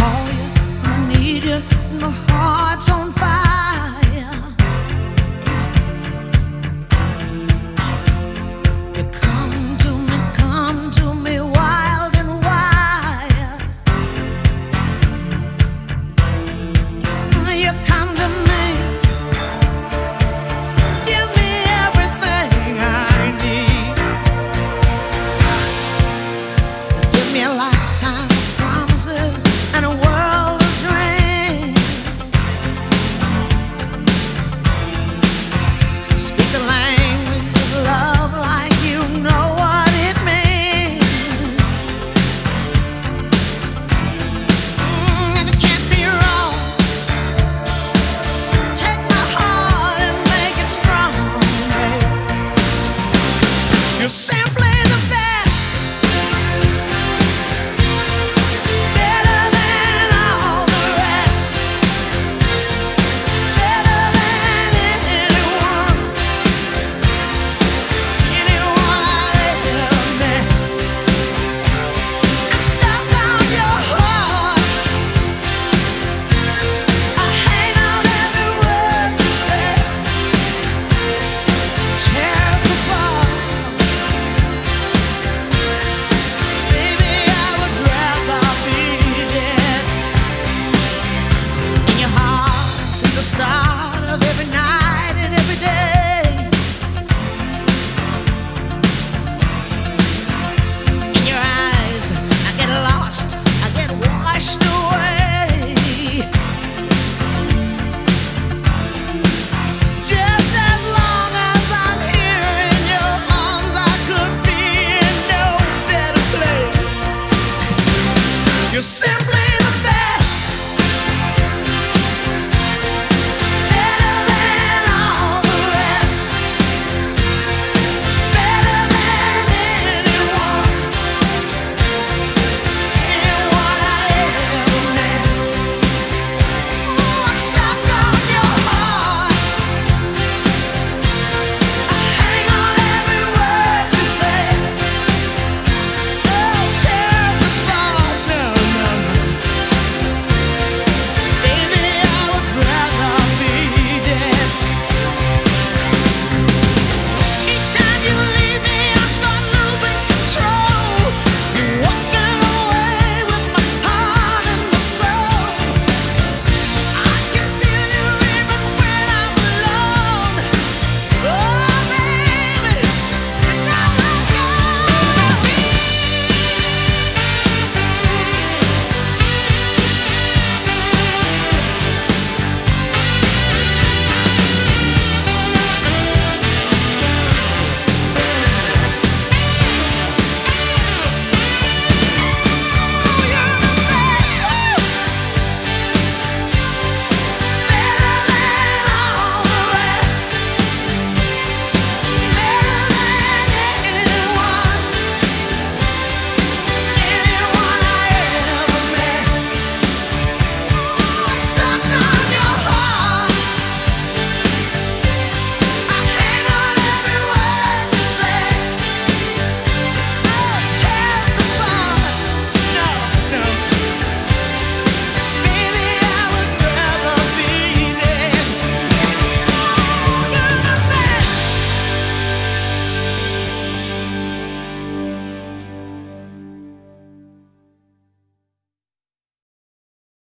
call you, I need you, my heart.